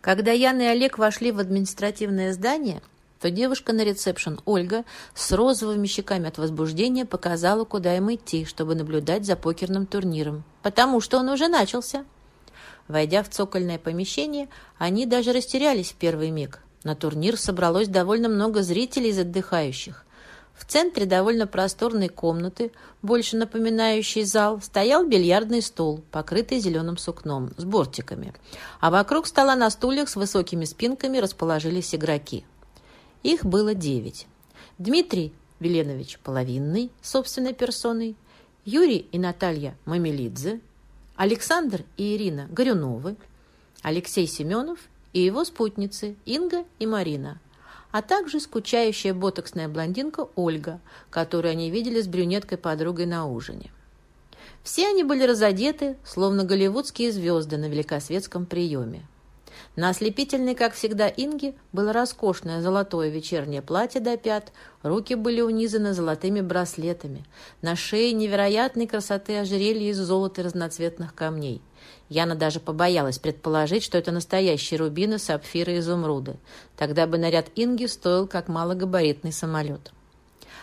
Когда Яна и Олег вошли в административное здание, то девушка на ресепшн Ольга с розовыми щеками от возбуждения показала, куда им идти, чтобы наблюдать за покерным турниром, потому что он уже начался. Войдя в цокольное помещение, они даже растерялись в первый миг. На турнир собралось довольно много зрителей из отдыхающих. В центре довольно просторной комнаты, больше напоминающей зал, стоял бильярдный стол, покрытый зеленым сукном, с бортиками. А вокруг стола на стульях с высокими спинками расположились игроки. Их было девять. Дмитрий Веленович Половинный, собственной персоной, Юрий и Наталья Мамелидзе, Александр и Ирина Горюновы, Алексей Семенов и его спутницы Инга и Марина, а также скучающая ботоксная блондинка Ольга, которую они видели с брюнеткой-подругой на ужине. Все они были разодеты, словно голливудские звезды на великосветском приеме. На ослепительной, как всегда, Инге было роскошное золотое вечернее платье до пят, руки были унизаны золотыми браслетами, на шее невероятной красоты ожерелье из золота и разноцветных камней. Яна даже побоялась предположить, что это настоящие рубины, сапфиры и изумруды. Тогда бы наряд Инги стоил как малогабаритный самолет.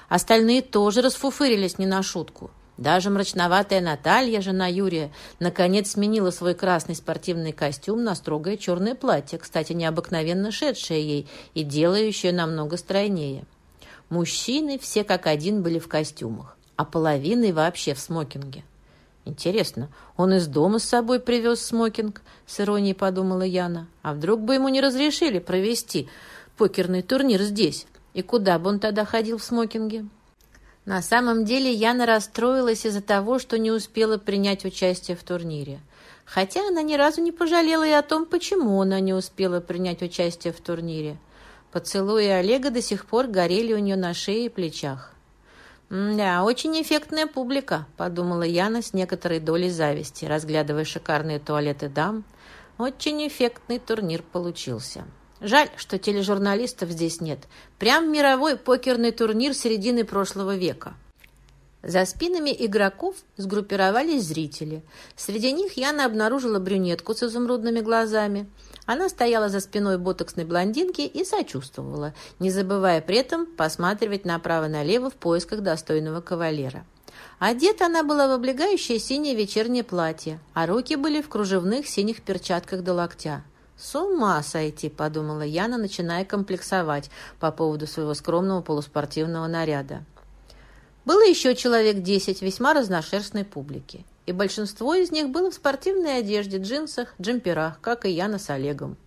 Остальные тоже расфуфырились не на шутку. Даже мрачноватая Наталья, жена Юрия, наконец сменила свой красный спортивный костюм на строгое черное платье, кстати, необыкновенно шедшее ей и делающее намного стройнее. Мужчины все как один были в костюмах, а половина вообще в смокинге. Интересно, он из дома с собой привез смокинг? С иронией подумала Яна. А вдруг бы ему не разрешили провести покерный турнир здесь? И куда бы он тогда ходил в смокинге? На самом деле Яна расстроилась из-за того, что не успела принять участие в турнире. Хотя она ни разу не пожалела и о том, почему она не успела принять участие в турнире. Поцелуи Олега до сих пор горели у нее на шее и плечах. «Да, очень эффектная публика», — подумала Яна с некоторой долей зависти, разглядывая шикарные туалеты дам. «Очень эффектный турнир получился». Жаль, что тележурналистов здесь нет. Прям мировой покерный турнир середины прошлого века. За спинами игроков сгруппировались зрители. Среди них Яна обнаружила брюнетку с изумрудными глазами. Она стояла за спиной ботоксной блондинки и сочувствовала, не забывая при этом посматривать направо-налево в поисках достойного кавалера. Одета она была в облегающее синее вечернее платье, а руки были в кружевных синих перчатках до локтя. «С ума сойти!» – подумала Яна, начиная комплексовать по поводу своего скромного полуспортивного наряда. Было еще человек десять весьма разношерстной публики, и большинство из них было в спортивной одежде, джинсах, джемперах, как и Яна с Олегом.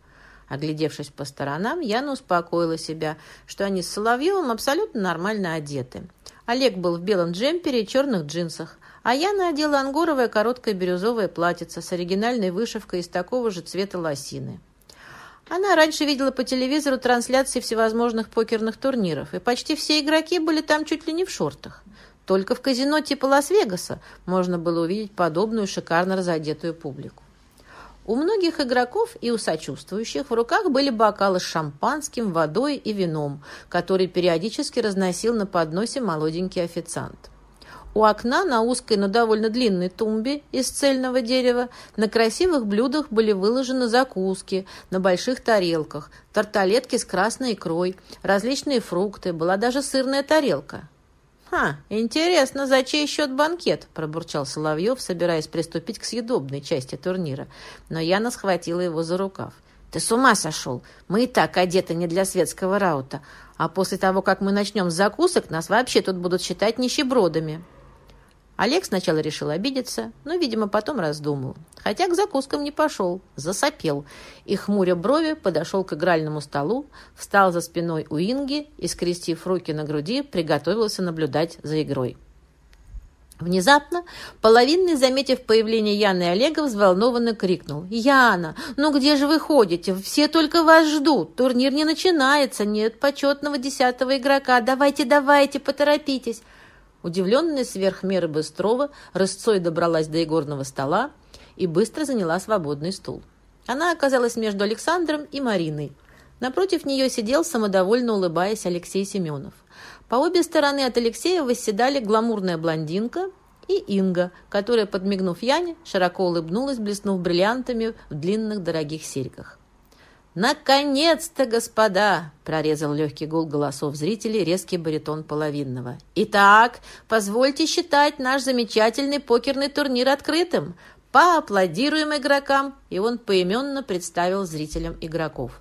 Оглядевшись по сторонам, Яна успокоила себя, что они с Соловьевым абсолютно нормально одеты. Олег был в белом джемпере и черных джинсах, а я надела ангоровое короткое бирюзовое платьице с оригинальной вышивкой из такого же цвета лосины. Она раньше видела по телевизору трансляции всевозможных покерных турниров, и почти все игроки были там чуть ли не в шортах. Только в казино типа Лас-Вегаса можно было увидеть подобную шикарно разодетую публику. У многих игроков и у сочувствующих в руках были бокалы с шампанским, водой и вином, который периодически разносил на подносе молоденький официант. У окна на узкой, но довольно длинной тумбе из цельного дерева на красивых блюдах были выложены закуски на больших тарелках, тарталетки с красной икрой, различные фрукты, была даже сырная тарелка. «Ха, интересно, за чей счет банкет?» – пробурчал Соловьев, собираясь приступить к съедобной части турнира. Но Яна схватила его за рукав. «Ты с ума сошел? Мы и так одеты не для светского раута. А после того, как мы начнем с закусок, нас вообще тут будут считать нищебродами». Олег сначала решил обидеться, но, видимо, потом раздумал. Хотя к закускам не пошел, засопел. И, хмуря брови, подошел к игральному столу, встал за спиной у Инги и, скрестив руки на груди, приготовился наблюдать за игрой. Внезапно, половинный, заметив появление Яны и Олега, взволнованно крикнул. «Яна, ну где же вы ходите? Все только вас ждут. Турнир не начинается, нет почетного десятого игрока. Давайте, давайте, поторопитесь!» Удивленная сверх меры Быстрова, рысцой добралась до игорного стола и быстро заняла свободный стул. Она оказалась между Александром и Мариной. Напротив нее сидел, самодовольно улыбаясь, Алексей Семенов. По обе стороны от Алексея восседали гламурная блондинка и Инга, которая, подмигнув Яне, широко улыбнулась, блеснув бриллиантами в длинных дорогих серьгах. «Наконец-то, господа!» — прорезал легкий гул голосов зрителей резкий баритон половинного. «Итак, позвольте считать наш замечательный покерный турнир открытым. Поаплодируем игрокам!» И он поименно представил зрителям игроков.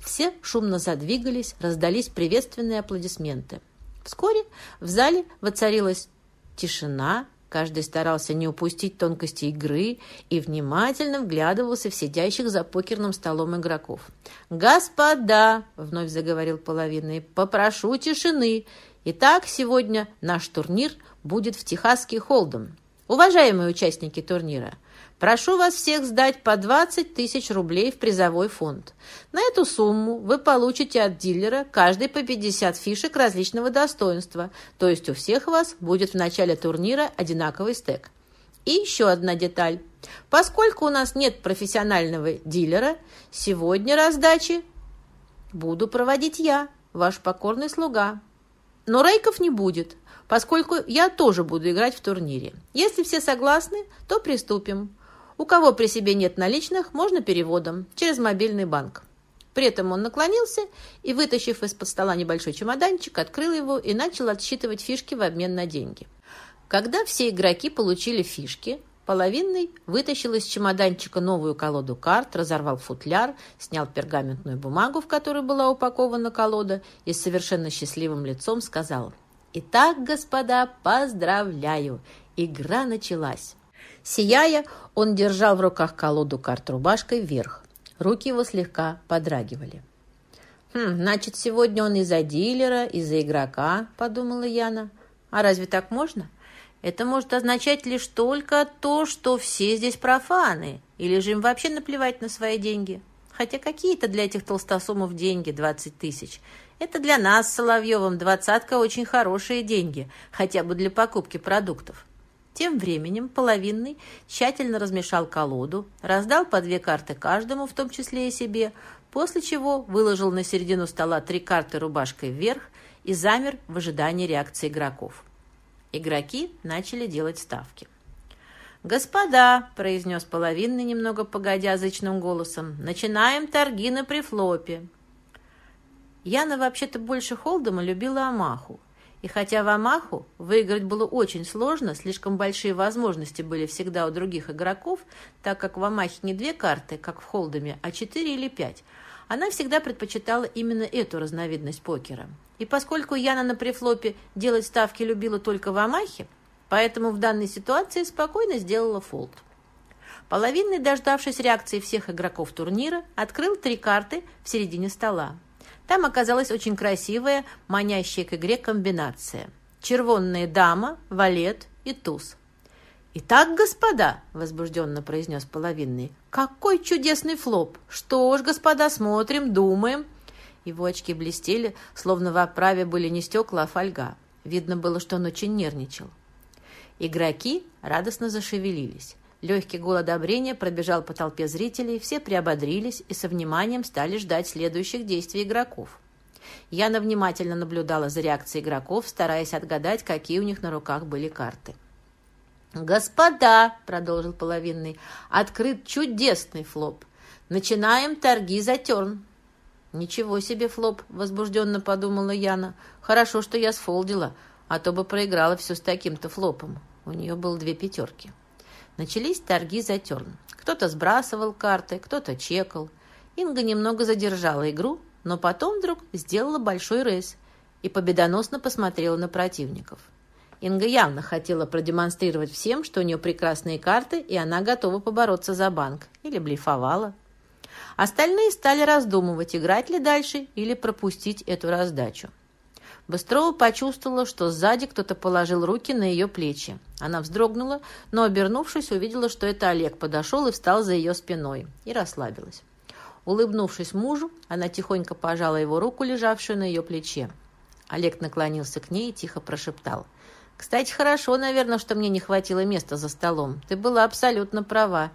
Все шумно задвигались, раздались приветственные аплодисменты. Вскоре в зале воцарилась тишина, каждый старался не упустить тонкости игры и внимательно вглядывался в сидящих за покерным столом игроков. «Господа!» — вновь заговорил половинный. «Попрошу тишины. Итак, сегодня наш турнир будет в Техасский Холдом. Уважаемые участники турнира!» Прошу вас всех сдать по 20 тысяч рублей в призовой фонд. На эту сумму вы получите от дилера каждый по 50 фишек различного достоинства, то есть у всех вас будет в начале турнира одинаковый стек. И еще одна деталь. Поскольку у нас нет профессионального дилера, сегодня раздачи буду проводить я, ваш покорный слуга. Но рейков не будет, поскольку я тоже буду играть в турнире. Если все согласны, то приступим. У кого при себе нет наличных, можно переводом, через мобильный банк. При этом он наклонился и, вытащив из-под стола небольшой чемоданчик, открыл его и начал отсчитывать фишки в обмен на деньги. Когда все игроки получили фишки, половинный вытащил из чемоданчика новую колоду карт, разорвал футляр, снял пергаментную бумагу, в которой была упакована колода, и с совершенно счастливым лицом сказал «Итак, господа, поздравляю! Игра началась!» Сияя, он держал в руках колоду карт рубашкой вверх. Руки его слегка подрагивали. «Хм, значит, сегодня он из-за дилера, из-за игрока», — подумала Яна. «А разве так можно? Это может означать лишь только то, что все здесь профаны, или же им вообще наплевать на свои деньги. Хотя какие-то для этих толстосумов деньги, 20 тысяч. Это для нас Соловьевым двадцатка очень хорошие деньги, хотя бы для покупки продуктов. Тем временем половинный тщательно размешал колоду, раздал по две карты каждому, в том числе и себе, после чего выложил на середину стола три карты рубашкой вверх и замер в ожидании реакции игроков. Игроки начали делать ставки. «Господа», — произнес половинный, немного погодя зычным голосом, — «начинаем торги на прифлопе». Яна вообще-то больше Холдема любила Амаху, и хотя в Амаху выиграть было очень сложно, слишком большие возможности были всегда у других игроков, так как в Амахе не две карты, как в Холдеме, а четыре или пять, она всегда предпочитала именно эту разновидность покера. И поскольку Яна на префлопе делать ставки любила только в Амахе, поэтому в данной ситуации спокойно сделала фолд. Половинный, дождавшись реакции всех игроков турнира, открыл три карты в середине стола. Там оказалась очень красивая, манящая к игре комбинация. Червонная дама, валет и туз. «Итак, господа», — возбужденно произнес половинный, — «какой чудесный флоп! Что ж, господа, смотрим, думаем». Его очки блестели, словно в оправе были не стекла, а фольга. Видно было, что он очень нервничал. Игроки радостно зашевелились. Легкий гул одобрения пробежал по толпе зрителей, все приободрились и со вниманием стали ждать следующих действий игроков. Яна внимательно наблюдала за реакцией игроков, стараясь отгадать, какие у них на руках были карты. «Господа!» — продолжил половинный. «Открыт чудесный флоп. Начинаем торги за терн». «Ничего себе флоп!» — возбужденно подумала Яна. «Хорошо, что я сфолдила, а то бы проиграла все с таким-то флопом». У нее было две пятерки. Начались торги за терн. Кто-то сбрасывал карты, кто-то чекал. Инга немного задержала игру, но потом вдруг сделала большой рейс и победоносно посмотрела на противников. Инга явно хотела продемонстрировать всем, что у нее прекрасные карты, и она готова побороться за банк. Или блефовала. Остальные стали раздумывать, играть ли дальше или пропустить эту раздачу. Быстрова почувствовала, что сзади кто-то положил руки на ее плечи. Она вздрогнула, но, обернувшись, увидела, что это Олег подошел и встал за ее спиной, и расслабилась. Улыбнувшись мужу, она тихонько пожала его руку, лежавшую на ее плече. Олег наклонился к ней и тихо прошептал. «Кстати, хорошо, наверное, что мне не хватило места за столом. Ты была абсолютно права.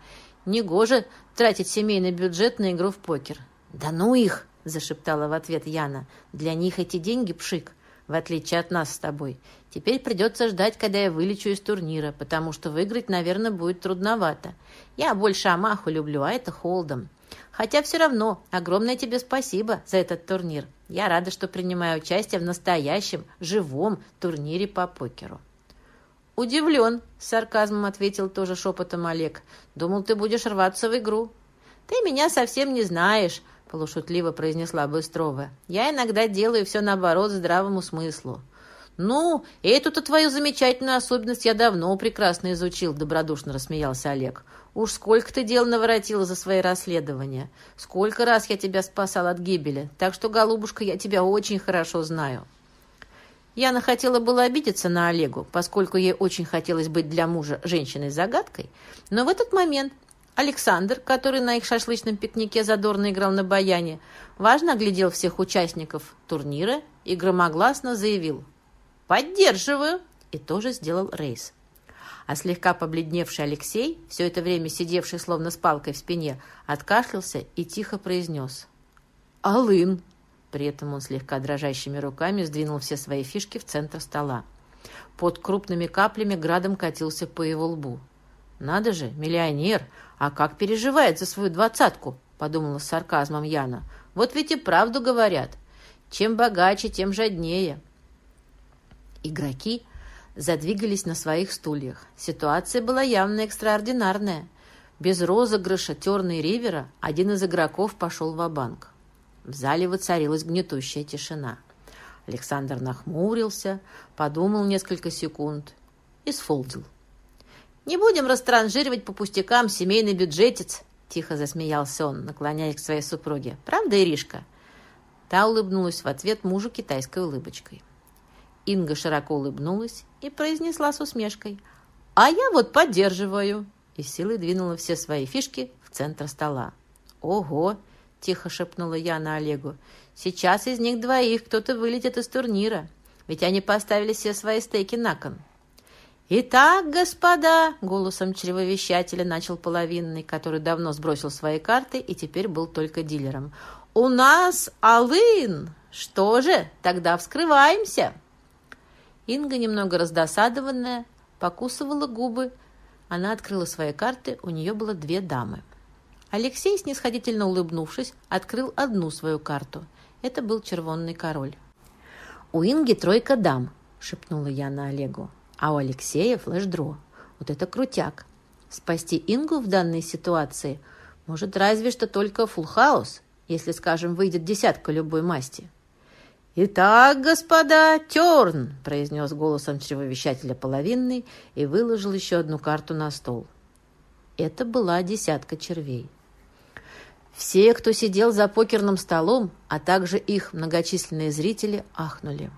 Негоже тратить семейный бюджет на игру в покер». «Да ну их!» – зашептала в ответ Яна. «Для них эти деньги пшик в отличие от нас с тобой. Теперь придется ждать, когда я вылечу из турнира, потому что выиграть, наверное, будет трудновато. Я больше Амаху люблю, а это Холдом. Хотя все равно огромное тебе спасибо за этот турнир. Я рада, что принимаю участие в настоящем, живом турнире по покеру». «Удивлен», — с сарказмом ответил тоже шепотом Олег. «Думал, ты будешь рваться в игру». «Ты меня совсем не знаешь», — полушутливо произнесла Быстрова. «Я иногда делаю все наоборот здравому смыслу». «Ну, эту-то твою замечательную особенность я давно прекрасно изучил», — добродушно рассмеялся Олег. «Уж сколько ты дел наворотила за свои расследования. Сколько раз я тебя спасал от гибели. Так что, голубушка, я тебя очень хорошо знаю». Яна хотела было обидеться на Олегу, поскольку ей очень хотелось быть для мужа женщиной-загадкой, но в этот момент Александр, который на их шашлычном пикнике задорно играл на баяне, важно оглядел всех участников турнира и громогласно заявил «Поддерживаю!» и тоже сделал рейс. А слегка побледневший Алексей, все это время сидевший словно с палкой в спине, откашлялся и тихо произнес «Алын!» При этом он слегка дрожащими руками сдвинул все свои фишки в центр стола. Под крупными каплями градом катился по его лбу. «Надо же, миллионер! А как переживает за свою двадцатку?» — подумала с сарказмом Яна. «Вот ведь и правду говорят. Чем богаче, тем жаднее». Игроки задвигались на своих стульях. Ситуация была явно экстраординарная. Без розыгрыша терной ривера один из игроков пошел в банк в зале воцарилась гнетущая тишина. Александр нахмурился, подумал несколько секунд и сфолдил. «Не будем растранжиривать по пустякам семейный бюджетец», — тихо засмеялся он, наклоняясь к своей супруге. «Правда, Иришка?» Та улыбнулась в ответ мужу китайской улыбочкой. Инга широко улыбнулась и произнесла с усмешкой. «А я вот поддерживаю!» И силой двинула все свои фишки в центр стола. «Ого!» тихо шепнула я на Олегу. «Сейчас из них двоих кто-то вылетит из турнира, ведь они поставили все свои стейки на кон». «Итак, господа!» — голосом чревовещателя начал половинный, который давно сбросил свои карты и теперь был только дилером. «У нас Алын! Что же, тогда вскрываемся!» Инга, немного раздосадованная, покусывала губы. Она открыла свои карты, у нее было две дамы. Алексей, снисходительно улыбнувшись, открыл одну свою карту. Это был червонный король. «У Инги тройка дам», — шепнула я на Олегу. «А у Алексея флеш-дро. Вот это крутяк. Спасти Ингу в данной ситуации может разве что только фулл-хаус, если, скажем, выйдет десятка любой масти». «Итак, господа, терн!» – произнес голосом чревовещателя половинный и выложил еще одну карту на стол. Это была десятка червей. Все, кто сидел за покерным столом, а также их многочисленные зрители, ахнули.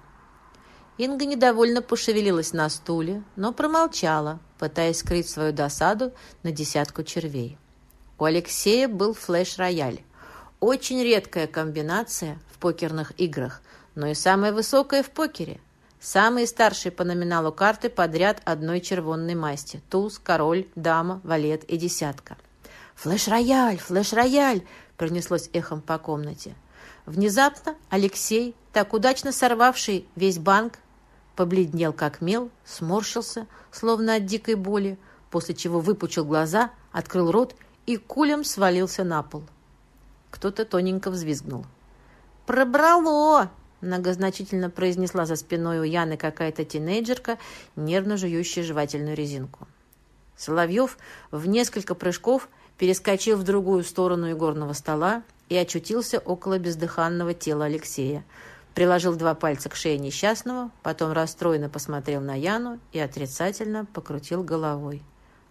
Инга недовольно пошевелилась на стуле, но промолчала, пытаясь скрыть свою досаду на десятку червей. У Алексея был флеш-рояль. Очень редкая комбинация в покерных играх, но и самая высокая в покере. Самые старшие по номиналу карты подряд одной червонной масти – туз, король, дама, валет и десятка – «Флэш-рояль! Флэш-рояль!» пронеслось эхом по комнате. Внезапно Алексей, так удачно сорвавший весь банк, побледнел как мел, сморщился, словно от дикой боли, после чего выпучил глаза, открыл рот и кулем свалился на пол. Кто-то тоненько взвизгнул. «Пробрало!» — многозначительно произнесла за спиной у Яны какая-то тинейджерка, нервно жующая жевательную резинку. Соловьев в несколько прыжков перескочил в другую сторону игорного стола и очутился около бездыханного тела Алексея. Приложил два пальца к шее несчастного, потом расстроенно посмотрел на Яну и отрицательно покрутил головой.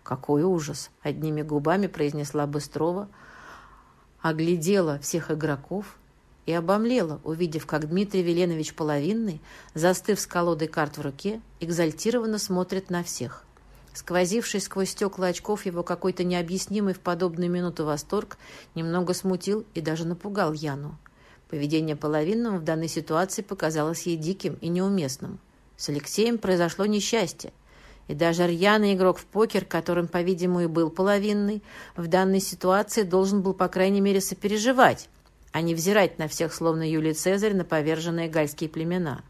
«Какой ужас!» — одними губами произнесла Быстрова, оглядела всех игроков и обомлела, увидев, как Дмитрий Веленович Половинный, застыв с колодой карт в руке, экзальтированно смотрит на всех. Сквозивший сквозь стекла очков его какой-то необъяснимый в подобную минуту восторг немного смутил и даже напугал Яну. Поведение половинного в данной ситуации показалось ей диким и неуместным. С Алексеем произошло несчастье. И даже рьяный игрок в покер, которым, по-видимому, и был половинный, в данной ситуации должен был, по крайней мере, сопереживать, а не взирать на всех, словно Юлий Цезарь, на поверженные гальские племена.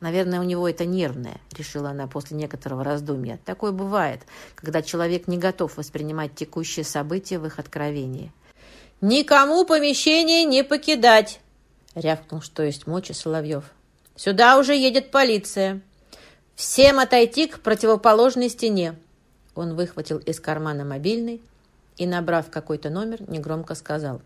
«Наверное, у него это нервное», — решила она после некоторого раздумья. «Такое бывает, когда человек не готов воспринимать текущие события в их откровении. «Никому помещение не покидать!» — рявкнул, что есть мочи Соловьев. «Сюда уже едет полиция. Всем отойти к противоположной стене!» Он выхватил из кармана мобильный и, набрав какой-то номер, негромко сказал.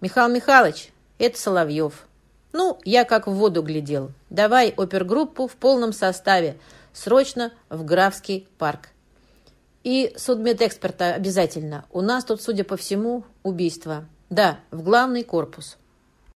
«Михаил Михайлович, это Соловьев. Ну, я как в воду глядел. Давай опергруппу в полном составе. Срочно в Графский парк. И судмедэксперта обязательно. У нас тут, судя по всему, убийство. Да, в главный корпус.